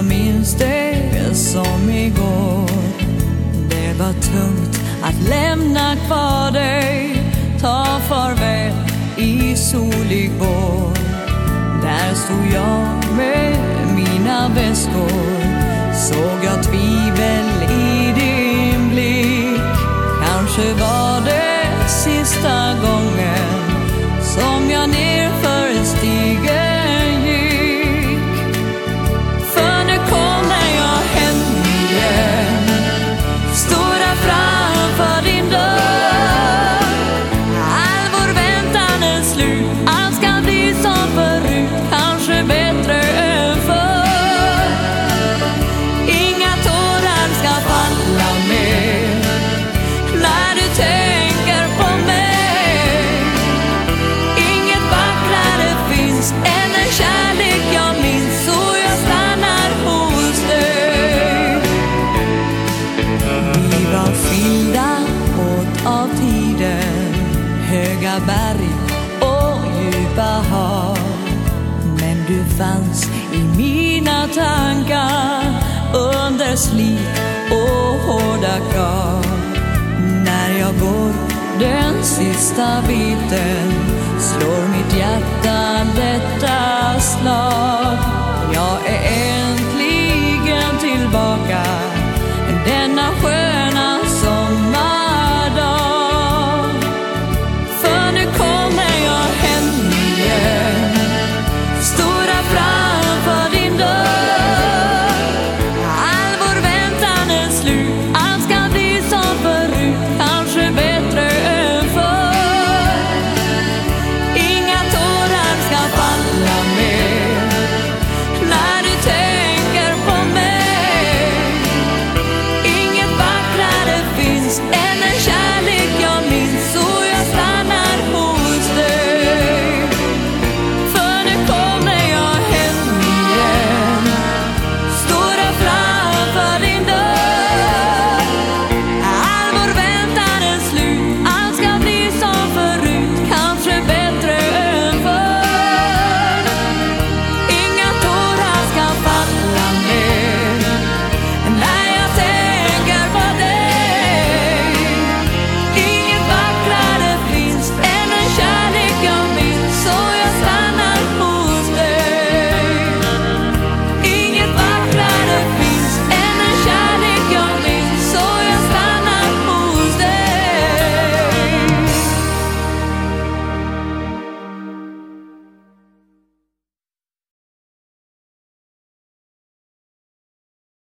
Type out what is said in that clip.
Jag minns det som igår. Det var tungt att lämna kvar dig. Ta farväl i solig vår Där stod jag med mina väskor. Såg jag tvivel i din blick. Kanske var det sista gången som jag ner tiden Höga berg och djupa hav. Men du fanns i mina tankar Under slit och hårda krav. När jag går den sista biten Slår mitt hjärta detta slag. Jag är äntligen tillbaka denna sjö